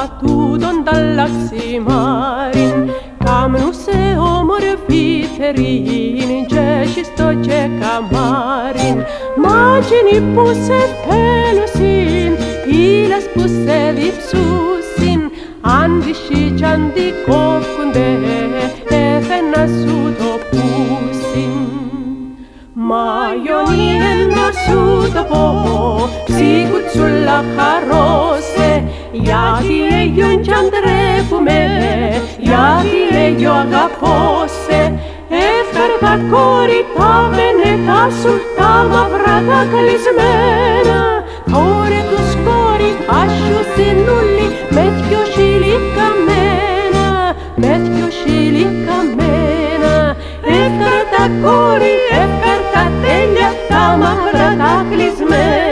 βένετα τούτον τα λαξιμάριν κάμνου σε όμορφη θερήν και στο και καμάριν μάτσινοι που σε θέλουσιν πύλες που σε διψούσιν αντισί κι αντικόφκονται έφαινα σου το πούσιν Μαγιονί να σου το πω ψήκουτσουλα χαρώσε γιατί έγιον κι αντρέπουμε γιατί έγιο αγαπώσε. Εύκαρτα κόρη τα βενετά σου τα μαύρα τα κλεισμένα Ωρε τους κόρη άσου συνούλη με δυο χείλη καμένα. Με δυο χείλη καμένα. Εύκαρτα κόρη, εύκαρτα τέλεια τα μαύρα τα κλεισμένα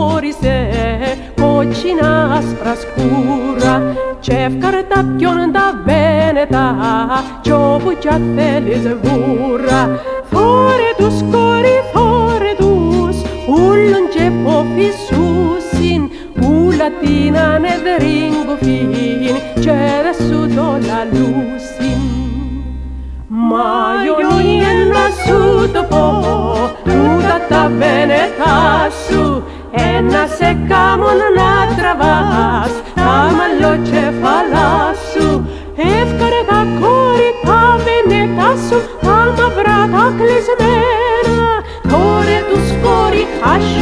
χώρισε κότσινα άσπρα σκούρα Τσεύκαρε τα πιόν τα βένετα κι όπου κι θέλεις βούρα Θόρε τους κόρη, θόρε τους, και ποφισούσιν Ούλα την το λαλούσιν. Μα γιονί να σου το πω al dobrata klezmena, kore duz kori hash